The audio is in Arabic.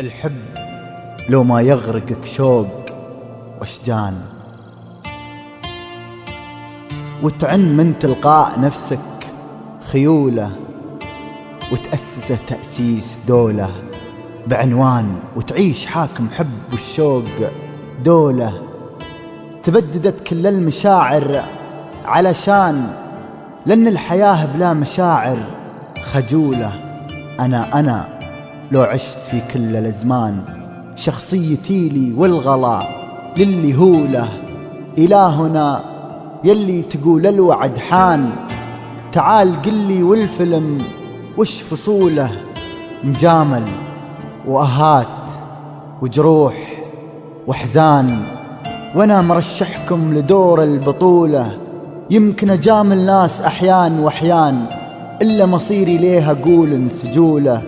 الحب لو ما يغرقك شوق واشجان وتعن من تلقاء نفسك خيولة وتأسس تأسيس دولة بعنوان وتعيش حاكم حب والشوق دولة. تبددت كل المشاعر علشان لأن الحياة بلا مشاعر خجولة. أنا أنا لو عشت في كل الأزمان شخصيتي لي والغلا للي هو له. إلهنا يلي تقول الوعد حان تعال قلي والفيلم وش فصوله؟ مجامل وأهات وجروح وحزان وأنا مرشحكم لدور البطولة. يمكن أجامل ناس أحيان وأحيان إلا مصيري ليه أقول انسجوله